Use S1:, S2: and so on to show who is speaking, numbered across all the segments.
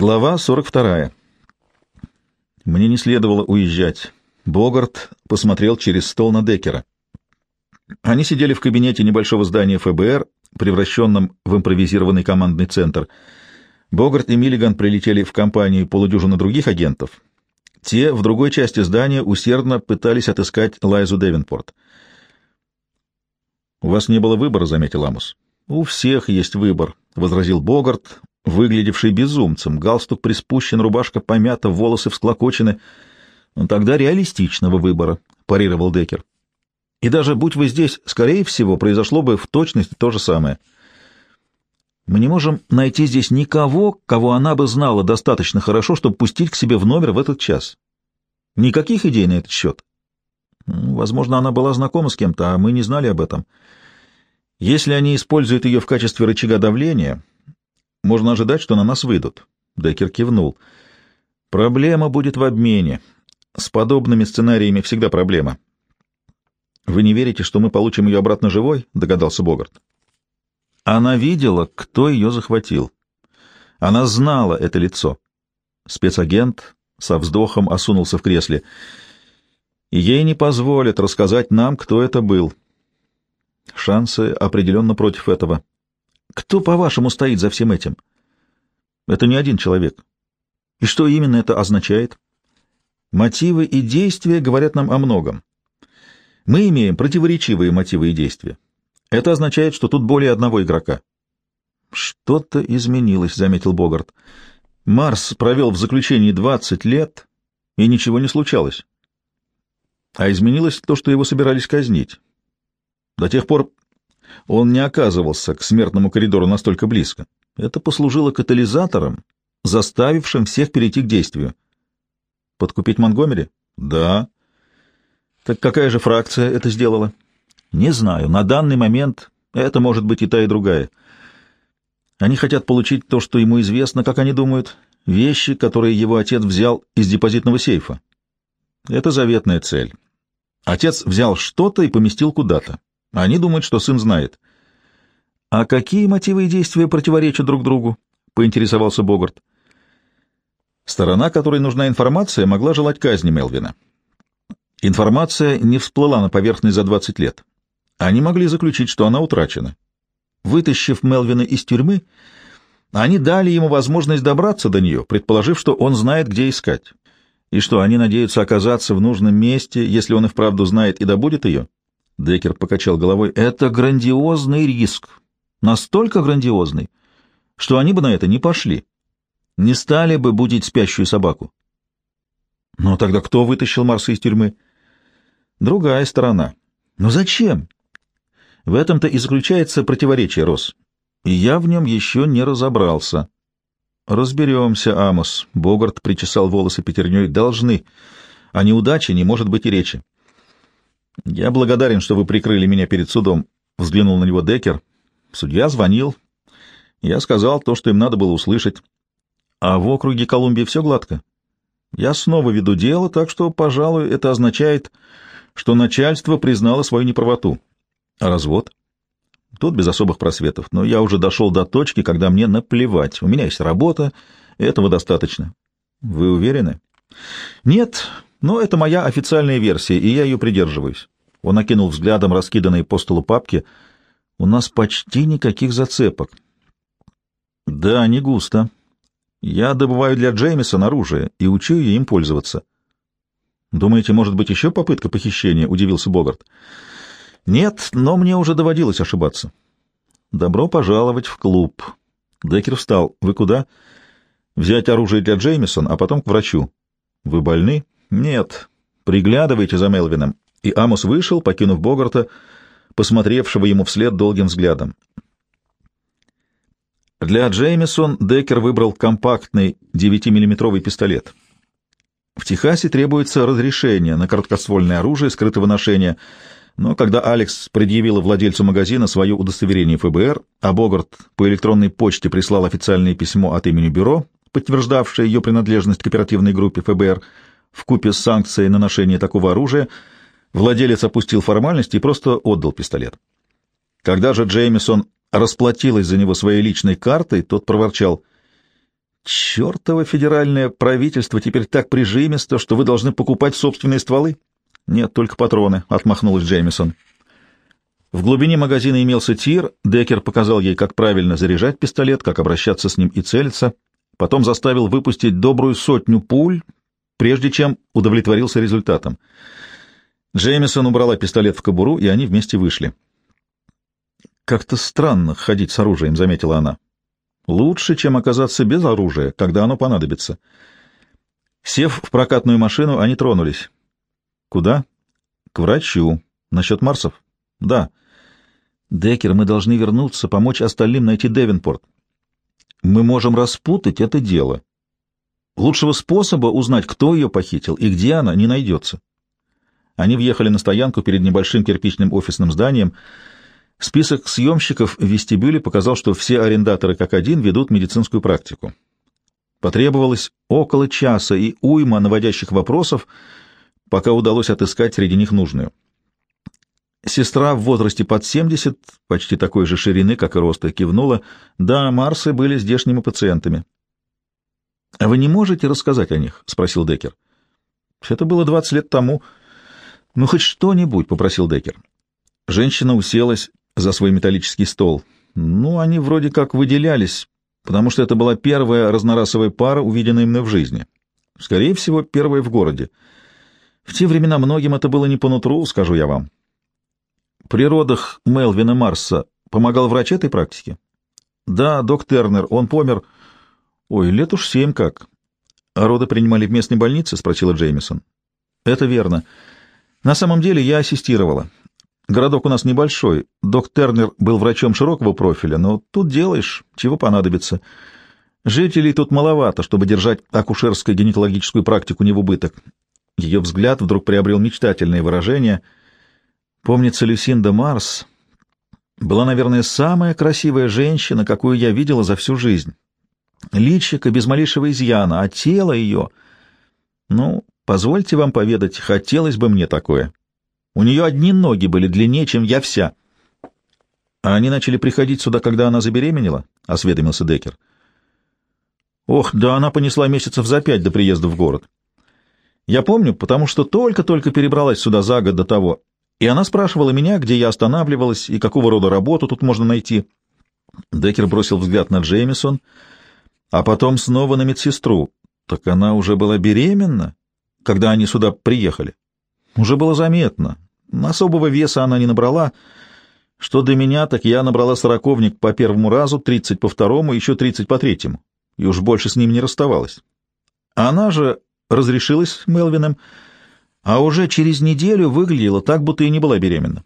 S1: Глава 42. Мне не следовало уезжать. Богарт посмотрел через стол на Деккера. Они сидели в кабинете небольшого здания ФБР, превращенном в импровизированный командный центр. Богарт и Миллиган прилетели в компанию полудюжины других агентов. Те в другой части здания усердно пытались отыскать Лайзу Девинпорт. «У вас не было выбора», — заметил Амус. «У всех есть выбор», — возразил Богарт, выглядевший безумцем. Галстук приспущен, рубашка помята, волосы всклокочены. «Ну, «Тогда реалистичного выбора», — парировал Деккер. «И даже будь вы здесь, скорее всего, произошло бы в точности то же самое». Мы не можем найти здесь никого, кого она бы знала достаточно хорошо, чтобы пустить к себе в номер в этот час. Никаких идей на этот счет. Возможно, она была знакома с кем-то, а мы не знали об этом. Если они используют ее в качестве рычага давления, можно ожидать, что на нас выйдут. Деккер кивнул. Проблема будет в обмене. С подобными сценариями всегда проблема. Вы не верите, что мы получим ее обратно живой? Догадался Богарт. Она видела, кто ее захватил. Она знала это лицо. Спецагент со вздохом осунулся в кресле. ей не позволят рассказать нам, кто это был. Шансы определенно против этого. Кто, по-вашему, стоит за всем этим? Это не один человек. И что именно это означает? Мотивы и действия говорят нам о многом. Мы имеем противоречивые мотивы и действия. Это означает, что тут более одного игрока. Что-то изменилось, заметил Богарт. Марс провел в заключении 20 лет, и ничего не случалось. А изменилось то, что его собирались казнить. До тех пор он не оказывался к смертному коридору настолько близко. Это послужило катализатором, заставившим всех перейти к действию. Подкупить Монгомери? Да. Так какая же фракция это сделала? Не знаю. На данный момент это может быть и та, и другая. Они хотят получить то, что ему известно, как они думают, вещи, которые его отец взял из депозитного сейфа. Это заветная цель. Отец взял что-то и поместил куда-то. Они думают, что сын знает. А какие мотивы и действия противоречат друг другу? поинтересовался Богарт. Сторона, которой нужна информация, могла желать казни Мелвина. Информация не всплыла на поверхность за 20 лет. Они могли заключить, что она утрачена. Вытащив Мелвина из тюрьмы, они дали ему возможность добраться до нее, предположив, что он знает, где искать. И что, они надеются оказаться в нужном месте, если он и вправду знает и добудет ее? Деккер покачал головой. Это грандиозный риск. Настолько грандиозный, что они бы на это не пошли. Не стали бы будить спящую собаку. Но тогда кто вытащил Марса из тюрьмы? Другая сторона. Но зачем? В этом-то и заключается противоречие, Рос. И я в нем еще не разобрался. Разберемся, Амос. Богарт причесал волосы пятерней. Должны. О неудаче не может быть и речи. Я благодарен, что вы прикрыли меня перед судом. Взглянул на него Декер. Судья звонил. Я сказал то, что им надо было услышать. А в округе Колумбии все гладко. Я снова веду дело, так что, пожалуй, это означает, что начальство признало свою неправоту. А развод? Тут без особых просветов, но я уже дошел до точки, когда мне наплевать. У меня есть работа, этого достаточно. Вы уверены? Нет, но это моя официальная версия, и я ее придерживаюсь. Он окинул взглядом раскиданные по столу папки. У нас почти никаких зацепок. Да, не густо. Я добываю для Джеймиса оружие и учу ее им пользоваться. Думаете, может быть еще попытка похищения? Удивился Богарт. Нет, но мне уже доводилось ошибаться. Добро пожаловать в клуб. Деккер встал. Вы куда? Взять оружие для Джеймисон, а потом к врачу. Вы больны? Нет. Приглядывайте за Мелвином. И Амос вышел, покинув Богарта, посмотревшего ему вслед долгим взглядом. Для Джеймисон Деккер выбрал компактный 9-миллиметровый пистолет. В Техасе требуется разрешение на короткоствольное оружие скрытого ношения — но когда Алекс предъявила владельцу магазина свое удостоверение ФБР, а Богарт по электронной почте прислал официальное письмо от имени бюро, подтверждавшее ее принадлежность к оперативной группе ФБР, в купе с санкцией на ношение такого оружия, владелец опустил формальности и просто отдал пистолет. Когда же Джеймисон расплатилась за него своей личной картой, тот проворчал Чертово федеральное правительство теперь так прижимисто, что вы должны покупать собственные стволы? Нет, только патроны, — отмахнулась Джеймисон. В глубине магазина имелся тир, Деккер показал ей, как правильно заряжать пистолет, как обращаться с ним и целиться, потом заставил выпустить добрую сотню пуль, прежде чем удовлетворился результатом. Джеймисон убрала пистолет в кобуру, и они вместе вышли. «Как-то странно ходить с оружием», — заметила она. «Лучше, чем оказаться без оружия, когда оно понадобится». Сев в прокатную машину, они тронулись. «Куда?» «К врачу. Насчет Марсов?» «Да». «Деккер, мы должны вернуться, помочь остальным найти Девинпорт. Мы можем распутать это дело. Лучшего способа узнать, кто ее похитил и где она, не найдется». Они въехали на стоянку перед небольшим кирпичным офисным зданием — Список съемщиков в вестибюле показал, что все арендаторы как один ведут медицинскую практику. Потребовалось около часа и уйма наводящих вопросов, пока удалось отыскать среди них нужную. Сестра в возрасте под 70, почти такой же ширины, как и роста, кивнула. Да, Марсы были здешними пациентами. — вы не можете рассказать о них? — спросил Деккер. — Это было 20 лет тому. — Ну, хоть что-нибудь, — попросил Деккер. Женщина уселась за свой металлический стол. Ну, они вроде как выделялись, потому что это была первая разнорасовая пара, увиденная мной в жизни. Скорее всего, первая в городе. В те времена многим это было не по нутру, скажу я вам. При родах Мелвина Марса помогал врач этой практики? Да, док Тернер, он помер... Ой, лет уж семь как. А роды принимали в местной больнице? — спросила Джеймисон. Это верно. На самом деле я ассистировала. Городок у нас небольшой. Док Тернер был врачом широкого профиля, но тут делаешь, чего понадобится. Жителей тут маловато, чтобы держать акушерско-гинекологическую практику не в убыток. Ее взгляд вдруг приобрел мечтательное выражение. Помнится, Люсинда Марс была, наверное, самая красивая женщина, какую я видела за всю жизнь. Личико без малейшего изъяна, а тело ее... Ну, позвольте вам поведать, хотелось бы мне такое. У нее одни ноги были длиннее, чем я вся. — А они начали приходить сюда, когда она забеременела? — осведомился Деккер. — Ох, да она понесла месяцев за пять до приезда в город. Я помню, потому что только-только перебралась сюда за год до того, и она спрашивала меня, где я останавливалась и какого рода работу тут можно найти. Деккер бросил взгляд на Джеймисон, а потом снова на медсестру. Так она уже была беременна, когда они сюда приехали. Уже было заметно. Особого веса она не набрала. Что до меня, так я набрала сороковник по первому разу, тридцать по второму, еще тридцать по третьему, и уж больше с ним не расставалась. Она же разрешилась Мелвином, а уже через неделю выглядела так, будто и не была беременна.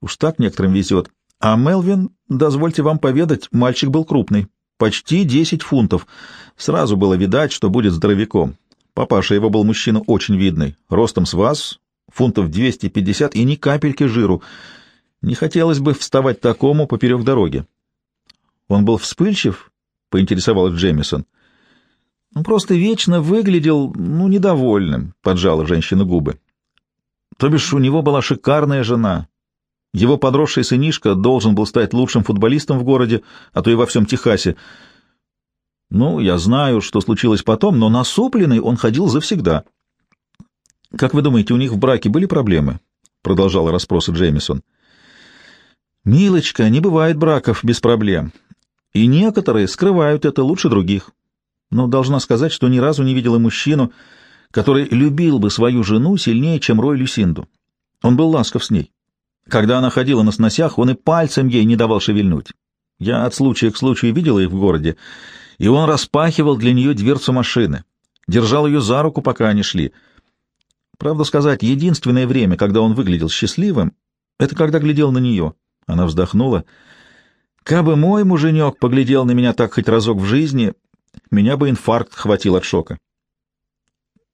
S1: Уж так некоторым везет. А Мелвин, дозвольте вам поведать, мальчик был крупный, почти десять фунтов. Сразу было видать, что будет здоровяком. Папаша его был мужчина очень видный, ростом с вас, фунтов 250 и ни капельки жиру. Не хотелось бы вставать такому поперек дороги. Он был вспыльчив, — поинтересовалась Джемисон. Он просто вечно выглядел, ну, недовольным, — поджала женщина губы. То бишь у него была шикарная жена. Его подросший сынишка должен был стать лучшим футболистом в городе, а то и во всем Техасе. Ну, я знаю, что случилось потом, но насупленный он ходил завсегда. — «Как вы думаете, у них в браке были проблемы?» — продолжала расспросы Джеймисон. «Милочка, не бывает браков без проблем. И некоторые скрывают это лучше других. Но должна сказать, что ни разу не видела мужчину, который любил бы свою жену сильнее, чем Рой Люсинду. Он был ласков с ней. Когда она ходила на сносях, он и пальцем ей не давал шевельнуть. Я от случая к случаю видела их в городе, и он распахивал для нее дверцу машины, держал ее за руку, пока они шли — Правда сказать, единственное время, когда он выглядел счастливым, это когда глядел на нее. Она вздохнула. «Кабы мой муженек поглядел на меня так хоть разок в жизни, меня бы инфаркт хватил от шока».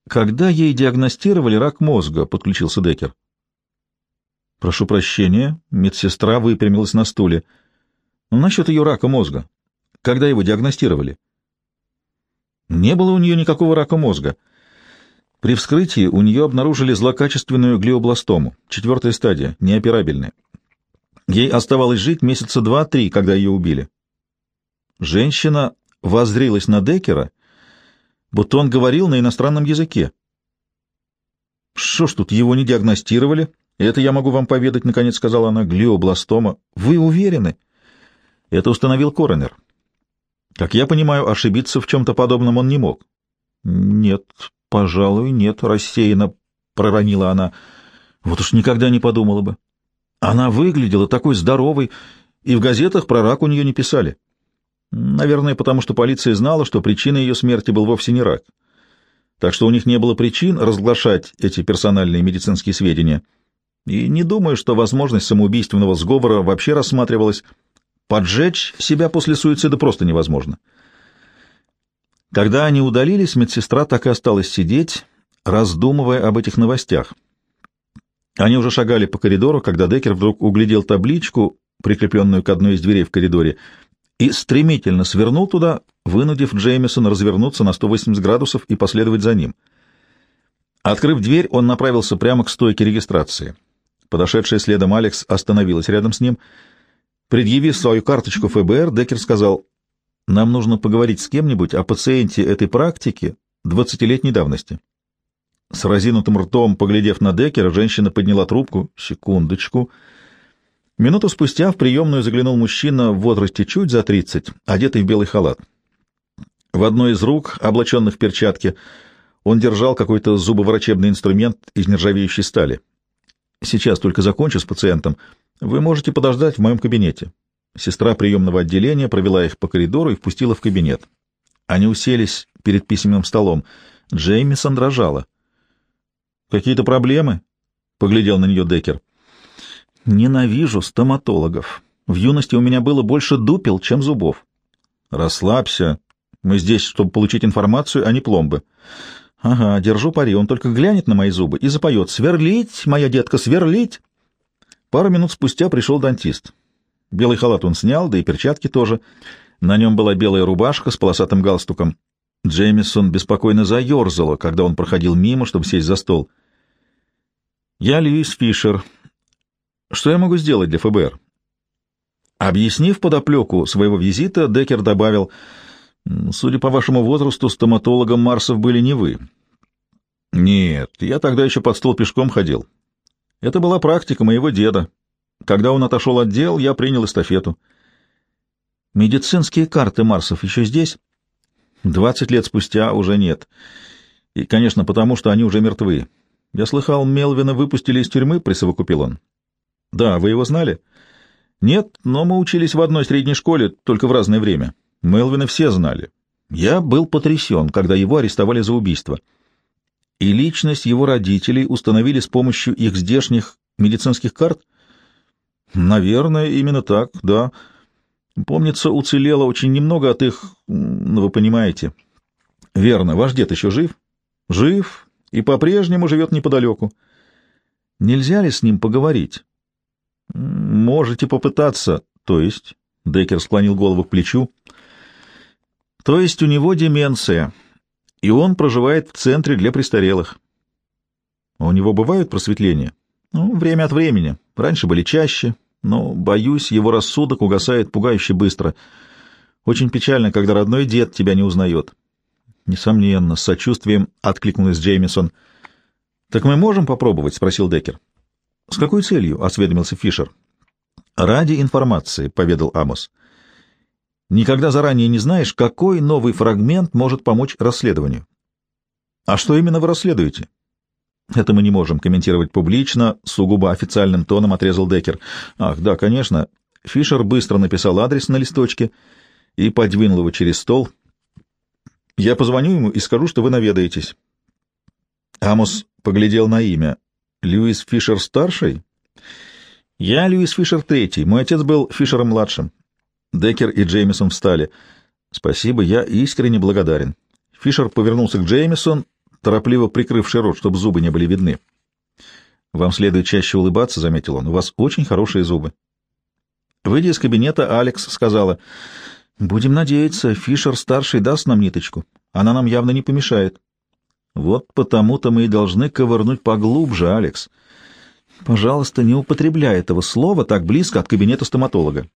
S1: «Когда ей диагностировали рак мозга?» — подключился Деккер. «Прошу прощения», — медсестра выпрямилась на стуле. «Ну, насчет ее рака мозга. Когда его диагностировали?» «Не было у нее никакого рака мозга». При вскрытии у нее обнаружили злокачественную глиобластому, четвертая стадия, неоперабельная. Ей оставалось жить месяца два-три, когда ее убили. Женщина воззрилась на Деккера, будто он говорил на иностранном языке. «Что ж тут, его не диагностировали?» «Это я могу вам поведать», — наконец сказала она, — «глиобластома». «Вы уверены?» Это установил коронер. Как я понимаю, ошибиться в чем-то подобном он не мог. «Нет, пожалуй, нет», — рассеянно проронила она. «Вот уж никогда не подумала бы. Она выглядела такой здоровой, и в газетах про рак у нее не писали. Наверное, потому что полиция знала, что причиной ее смерти был вовсе не рак. Так что у них не было причин разглашать эти персональные медицинские сведения. И не думаю, что возможность самоубийственного сговора вообще рассматривалась. Поджечь себя после суицида просто невозможно. Когда они удалились, медсестра так и осталась сидеть, раздумывая об этих новостях. Они уже шагали по коридору, когда Деккер вдруг углядел табличку, прикрепленную к одной из дверей в коридоре, и стремительно свернул туда, вынудив Джеймисона развернуться на 180 градусов и последовать за ним. Открыв дверь, он направился прямо к стойке регистрации. Подошедшая следом Алекс остановилась рядом с ним. Предъявив свою карточку ФБР, Деккер сказал, «Нам нужно поговорить с кем-нибудь о пациенте этой практики двадцатилетней давности». С разинутым ртом, поглядев на Деккера, женщина подняла трубку. «Секундочку». Минуту спустя в приемную заглянул мужчина в возрасте чуть за тридцать, одетый в белый халат. В одной из рук, облаченных в перчатки, он держал какой-то зубоврачебный инструмент из нержавеющей стали. Сейчас только закончу с пациентом. Вы можете подождать в моем кабинете. Сестра приемного отделения провела их по коридору и впустила в кабинет. Они уселись перед письменным столом. Джеймисон дрожала. «Какие-то проблемы?» — поглядел на нее Деккер. «Ненавижу стоматологов. В юности у меня было больше дупел, чем зубов». «Расслабься. Мы здесь, чтобы получить информацию, а не пломбы. Ага, держу пари, он только глянет на мои зубы и запоет «Сверлить, моя детка, сверлить!» Пару минут спустя пришел дантист. Белый халат он снял, да и перчатки тоже. На нем была белая рубашка с полосатым галстуком. Джеймисон беспокойно заерзала, когда он проходил мимо, чтобы сесть за стол. «Я Льюис Фишер. Что я могу сделать для ФБР?» Объяснив подоплеку своего визита, Деккер добавил — Судя по вашему возрасту, стоматологом Марсов были не вы. Нет, я тогда еще под стол пешком ходил. Это была практика моего деда. Когда он отошел от дел, я принял эстафету. Медицинские карты Марсов еще здесь? Двадцать лет спустя уже нет. И, конечно, потому что они уже мертвы. Я слыхал, Мелвина выпустили из тюрьмы, присовокупил он. Да, вы его знали? Нет, но мы учились в одной средней школе, только в разное время. Мелвина все знали. Я был потрясен, когда его арестовали за убийство. И личность его родителей установили с помощью их здешних медицинских карт? Наверное, именно так, да. Помнится, уцелело очень немного от их... Вы понимаете. Верно, ваш дед еще жив? Жив и по-прежнему живет неподалеку. Нельзя ли с ним поговорить? Можете попытаться, то есть... Деккер склонил голову к плечу. То есть у него деменция, и он проживает в центре для престарелых. А у него бывают просветления? Ну, время от времени. Раньше были чаще, но, боюсь, его рассудок угасает пугающе быстро. Очень печально, когда родной дед тебя не узнает. Несомненно, с сочувствием откликнулась Джеймисон. «Так мы можем попробовать?» — спросил Деккер. «С какой целью?» — осведомился Фишер. «Ради информации», — поведал Амос. Никогда заранее не знаешь, какой новый фрагмент может помочь расследованию. А что именно вы расследуете? Это мы не можем комментировать публично, сугубо официальным тоном отрезал Деккер. Ах, да, конечно. Фишер быстро написал адрес на листочке и подвинул его через стол. Я позвоню ему и скажу, что вы наведаетесь. Амос поглядел на имя. Льюис Фишер-старший? Я Льюис Фишер-третий. Мой отец был Фишером-младшим. Деккер и Джеймисон встали. «Спасибо, я искренне благодарен». Фишер повернулся к Джеймисон, торопливо прикрывший рот, чтобы зубы не были видны. «Вам следует чаще улыбаться», — заметил он. «У вас очень хорошие зубы». Выйдя из кабинета, Алекс сказала, «Будем надеяться, Фишер-старший даст нам ниточку. Она нам явно не помешает». «Вот потому-то мы и должны ковырнуть поглубже, Алекс. Пожалуйста, не употребляй этого слова так близко от кабинета стоматолога.